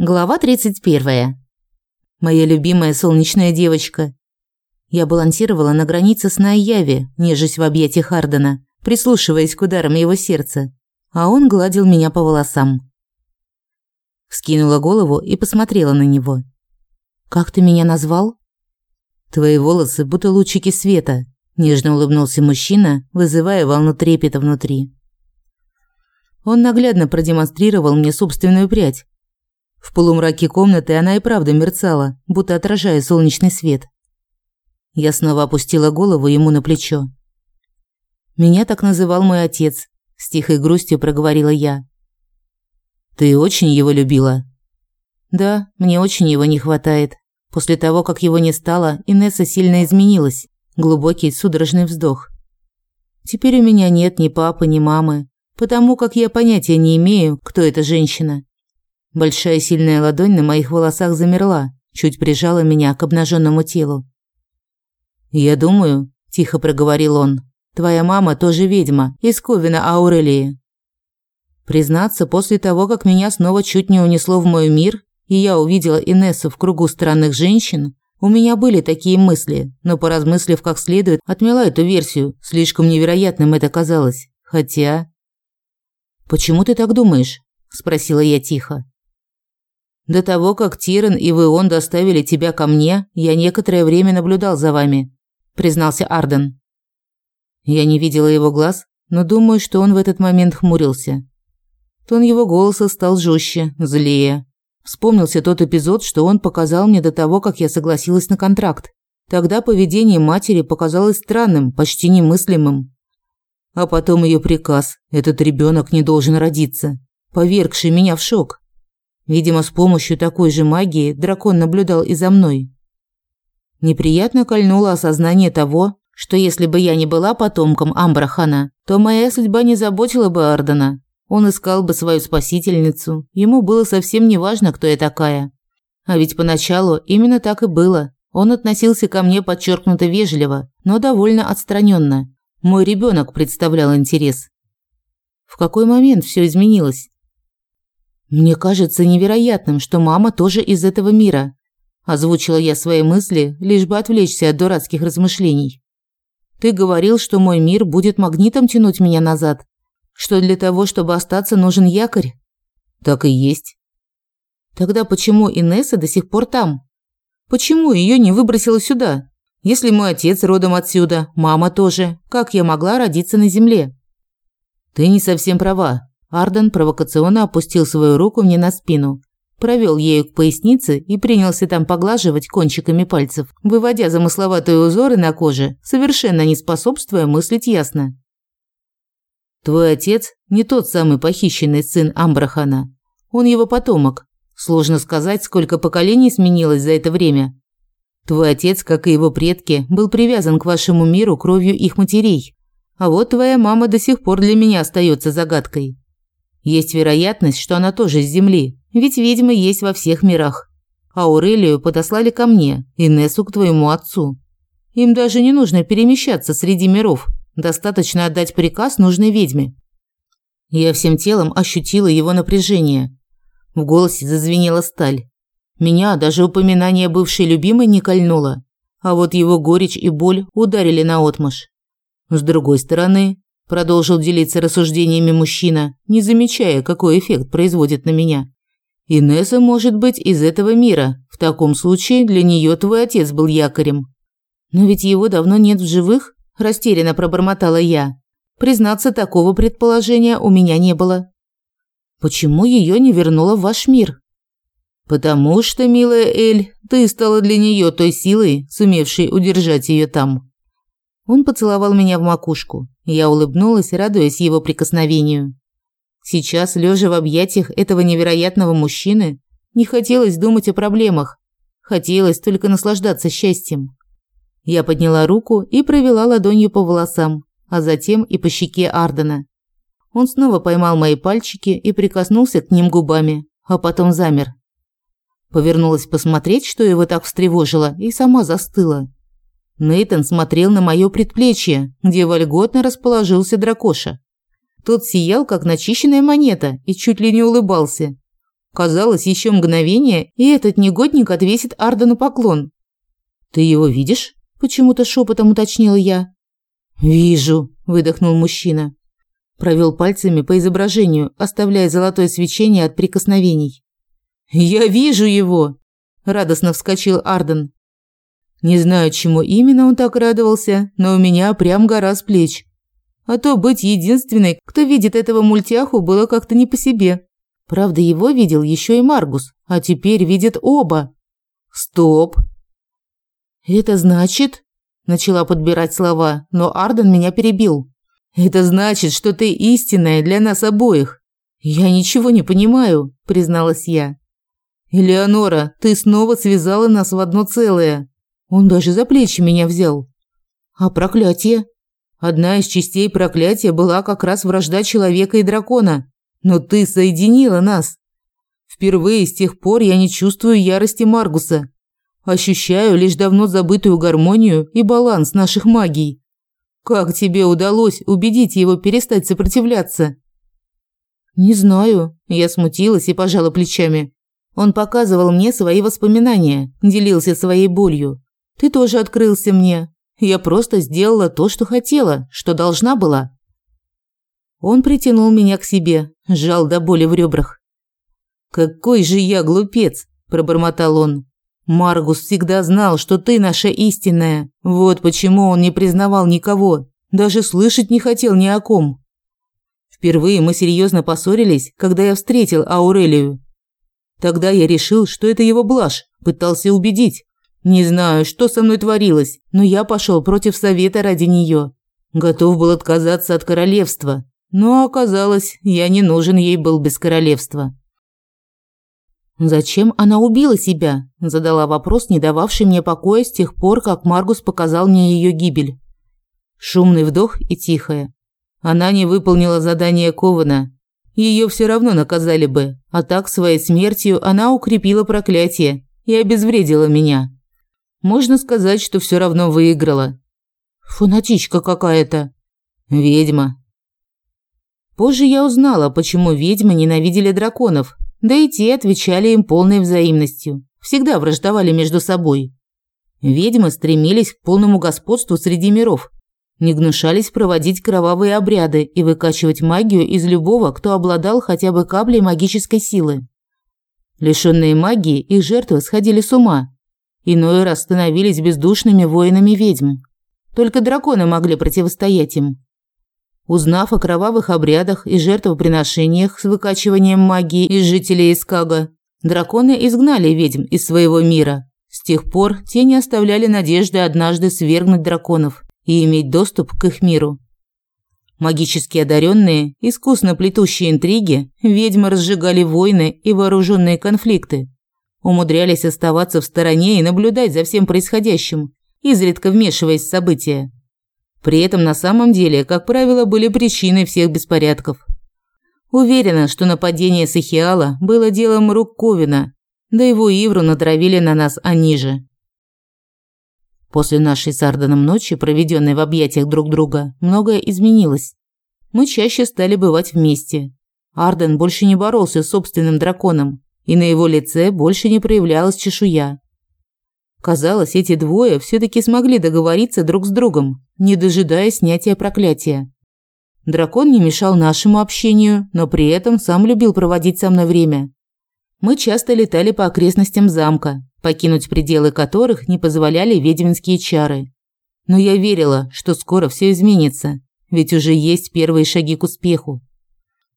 Глава 31. Моя любимая солнечная девочка. Я балансировала на границе сна и яви, нежесть в объятиях Хардена, прислушиваясь к ударам его сердца, а он гладил меня по волосам. Скинула голову и посмотрела на него. «Как ты меня назвал?» «Твои волосы будто лучики света», – нежно улыбнулся мужчина, вызывая волну трепета внутри. Он наглядно продемонстрировал мне собственную прядь, в полумраке комнаты она и правда мерцала, будто отражая солнечный свет. Я снова опустила голову ему на плечо. Меня так называл мой отец, с тихой грустью проговорила я. Ты очень его любила? Да, мне очень его не хватает. После того, как его не стало, Инесса сильно изменилась. Глубокий судорожный вздох. Теперь у меня нет ни папы, ни мамы, потому как я понятия не имею, кто эта женщина. Большая сильная ладонь на моих волосах замерла, чуть прижала меня к обнаженному телу. «Я думаю», – тихо проговорил он, – «твоя мама тоже ведьма, из Ковина Аурелии». Признаться, после того, как меня снова чуть не унесло в мой мир, и я увидела Инессу в кругу странных женщин, у меня были такие мысли, но поразмыслив как следует, отмела эту версию, слишком невероятным это казалось. Хотя... «Почему ты так думаешь?» – спросила я тихо. До того, как Тирен и Вион доставили тебя ко мне, я некоторое время наблюдал за вами, признался Арден. Я не видела его глаз, но думаю, что он в этот момент хмурился. Тон его голоса стал жестче, злее. Вспомнился тот эпизод, что он показал мне до того, как я согласилась на контракт. Тогда поведение матери показалось странным, почти немыслимым. А потом ее приказ: этот ребенок не должен родиться, повергший меня в шок. Видимо, с помощью такой же магии дракон наблюдал и за мной. Неприятно кольнуло осознание того, что если бы я не была потомком Амбрахана, то моя судьба не заботила бы Ардена. Он искал бы свою спасительницу. Ему было совсем не важно, кто я такая. А ведь поначалу именно так и было. Он относился ко мне подчеркнуто вежливо, но довольно отстраненно. Мой ребенок представлял интерес. В какой момент все изменилось? Мне кажется невероятным, что мама тоже из этого мира. Озвучила я свои мысли, лишь бы отвлечься от дурацких размышлений. Ты говорил, что мой мир будет магнитом тянуть меня назад, что для того, чтобы остаться, нужен якорь. Так и есть. Тогда почему Инесса до сих пор там? Почему ее не выбросило сюда? Если мой отец родом отсюда, мама тоже, как я могла родиться на земле? Ты не совсем права, Арден провокационно опустил свою руку мне на спину, провел ею к пояснице и принялся там поглаживать кончиками пальцев, выводя замысловатые узоры на коже, совершенно не способствуя мыслить ясно. Твой отец не тот самый похищенный сын Амбрахана. Он его потомок. Сложно сказать, сколько поколений сменилось за это время. Твой отец, как и его предки, был привязан к вашему миру кровью их матерей. А вот твоя мама до сих пор для меня остается загадкой. Есть вероятность, что она тоже с Земли, ведь ведьмы есть во всех мирах. А Аурелию подослали ко мне, Инессу к твоему отцу. Им даже не нужно перемещаться среди миров, достаточно отдать приказ нужной ведьме. Я всем телом ощутила его напряжение. В голосе зазвенела сталь. Меня даже упоминание бывшей любимой не кольнуло, а вот его горечь и боль ударили наотмашь. С другой стороны, продолжил делиться рассуждениями мужчина, не замечая, какой эффект производит на меня. Инесса может быть из этого мира. В таком случае для нее твой отец был якорем. Но ведь его давно нет в живых, растерянно пробормотала я. Признаться, такого предположения у меня не было. Почему ее не вернула в ваш мир? Потому что, милая Эль, ты стала для нее той силой, сумевшей удержать ее там. Он поцеловал меня в макушку. Я улыбнулась, радуясь его прикосновению. Сейчас, лежа в объятиях этого невероятного мужчины, не хотелось думать о проблемах. Хотелось только наслаждаться счастьем. Я подняла руку и провела ладонью по волосам, а затем и по щеке Ардена. Он снова поймал мои пальчики и прикоснулся к ним губами, а потом замер. Повернулась посмотреть, что его так встревожило, и сама застыла. Нейтон смотрел на моё предплечье, где вольготно расположился дракоша. Тот сиял, как начищенная монета, и чуть ли не улыбался. Казалось, еще мгновение, и этот негодник отвесит Ардену поклон. «Ты его видишь?» – почему-то шепотом уточнила я. «Вижу», – выдохнул мужчина. Провел пальцами по изображению, оставляя золотое свечение от прикосновений. «Я вижу его!» – радостно вскочил Арден. Не знаю, чему именно он так радовался, но у меня прям гора с плеч. А то быть единственной, кто видит этого мультяху, было как-то не по себе. Правда, его видел еще и Маргус, а теперь видят оба. Стоп. Это значит, начала подбирать слова, но Арден меня перебил. Это значит, что ты истинная для нас обоих. Я ничего не понимаю, призналась я. Элеонора, ты снова связала нас в одно целое. Он даже за плечи меня взял. А проклятие? Одна из частей проклятия была как раз вражда человека и дракона. Но ты соединила нас. Впервые с тех пор я не чувствую ярости Маргуса. Ощущаю лишь давно забытую гармонию и баланс наших магий. Как тебе удалось убедить его перестать сопротивляться? Не знаю, я смутилась и пожала плечами. Он показывал мне свои воспоминания, делился своей болью. Ты тоже открылся мне. Я просто сделала то, что хотела, что должна была. Он притянул меня к себе, сжал до боли в ребрах. «Какой же я глупец!» – пробормотал он. «Маргус всегда знал, что ты наша истинная. Вот почему он не признавал никого, даже слышать не хотел ни о ком. Впервые мы серьезно поссорились, когда я встретил Аурелию. Тогда я решил, что это его блажь, пытался убедить. Не знаю, что со мной творилось, но я пошел против совета ради нее. Готов был отказаться от королевства, но оказалось, я не нужен ей был без королевства. Зачем она убила себя? задала вопрос, не дававший мне покоя с тех пор, как Маргус показал мне ее гибель. Шумный вдох и тихое. Она не выполнила задание Кована. Ее все равно наказали бы, а так своей смертью она укрепила проклятие и обезвредила меня. Можно сказать, что все равно выиграла. Фанатичка какая-то. Ведьма. Позже я узнала, почему ведьмы ненавидели драконов, да и те отвечали им полной взаимностью. Всегда враждовали между собой. Ведьмы стремились к полному господству среди миров, не гнушались проводить кровавые обряды и выкачивать магию из любого, кто обладал хотя бы каплей магической силы. Лишенные магии, их жертвы сходили с ума Иной раз становились бездушными воинами ведьм. Только драконы могли противостоять им. Узнав о кровавых обрядах и жертвоприношениях с выкачиванием магии из жителей Искага, драконы изгнали ведьм из своего мира. С тех пор те не оставляли надежды однажды свергнуть драконов и иметь доступ к их миру. Магически одаренные, искусно плетущие интриги, ведьмы разжигали войны и вооруженные конфликты, умудрялись оставаться в стороне и наблюдать за всем происходящим, изредка вмешиваясь в события. При этом на самом деле, как правило, были причиной всех беспорядков. Уверена, что нападение Сахиала было делом рук Ковина, да его Ивру натравили на нас они же. После нашей с Арданом ночи, проведенной в объятиях друг друга, многое изменилось. Мы чаще стали бывать вместе. Арден больше не боролся с собственным драконом, и на его лице больше не проявлялась чешуя. Казалось, эти двое все таки смогли договориться друг с другом, не дожидаясь снятия проклятия. Дракон не мешал нашему общению, но при этом сам любил проводить со мной время. Мы часто летали по окрестностям замка, покинуть пределы которых не позволяли ведьминские чары. Но я верила, что скоро все изменится, ведь уже есть первые шаги к успеху.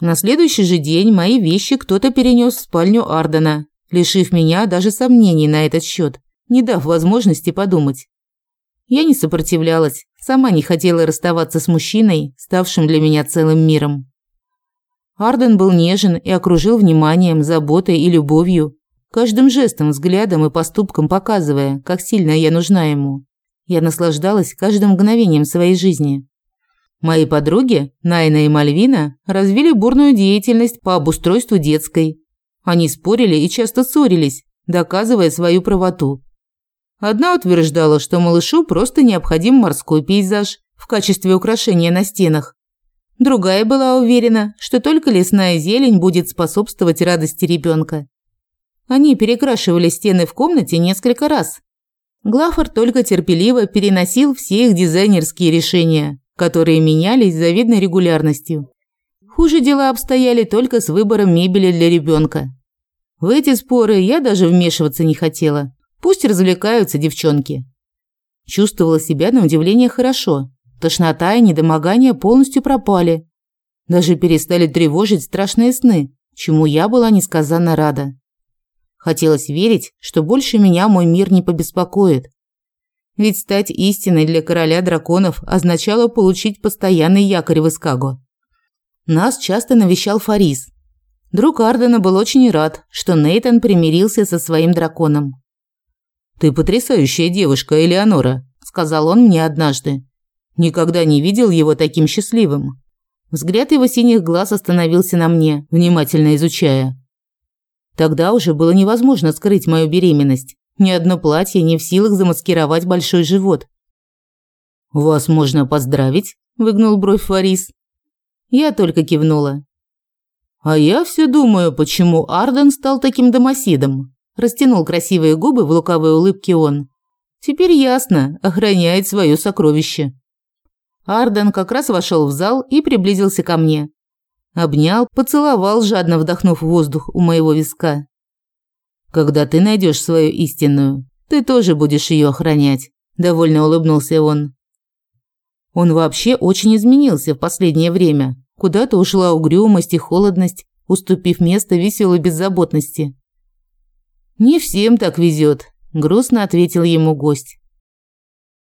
На следующий же день мои вещи кто-то перенес в спальню Ардена, лишив меня даже сомнений на этот счет, не дав возможности подумать. Я не сопротивлялась, сама не хотела расставаться с мужчиной, ставшим для меня целым миром. Арден был нежен и окружил вниманием, заботой и любовью, каждым жестом, взглядом и поступком показывая, как сильно я нужна ему. Я наслаждалась каждым мгновением своей жизни. Мои подруги, Найна и Мальвина, развили бурную деятельность по обустройству детской. Они спорили и часто ссорились, доказывая свою правоту. Одна утверждала, что малышу просто необходим морской пейзаж в качестве украшения на стенах. Другая была уверена, что только лесная зелень будет способствовать радости ребенка. Они перекрашивали стены в комнате несколько раз. Глафор только терпеливо переносил все их дизайнерские решения, которые менялись с завидной регулярностью. Хуже дела обстояли только с выбором мебели для ребенка. В эти споры я даже вмешиваться не хотела. Пусть развлекаются девчонки. Чувствовала себя на удивление хорошо. Тошнота и недомогание полностью пропали. Даже перестали тревожить страшные сны, чему я была несказанно рада. Хотелось верить, что больше меня мой мир не побеспокоит. Ведь стать истиной для короля драконов означало получить постоянный якорь в Искаго. Нас часто навещал Фарис. Друг Ардена был очень рад, что Нейтан примирился со своим драконом. «Ты потрясающая девушка, Элеонора», – сказал он мне однажды. Никогда не видел его таким счастливым. Взгляд его синих глаз остановился на мне, внимательно изучая. Тогда уже было невозможно скрыть мою беременность. Ни одно платье не в силах замаскировать большой живот. «Вас можно поздравить?» – выгнул бровь Фарис. Я только кивнула. «А я все думаю, почему Арден стал таким домосидом?» Растянул красивые губы в лукавой улыбке он. «Теперь ясно, охраняет свое сокровище». Арден как раз вошел в зал и приблизился ко мне. Обнял, поцеловал, жадно вдохнув воздух у моего виска. «Когда ты найдешь свою истинную, ты тоже будешь ее охранять», – довольно улыбнулся он. Он вообще очень изменился в последнее время. Куда-то ушла угрюмость и холодность, уступив место веселой беззаботности. «Не всем так везет», – грустно ответил ему гость.